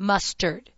mustard.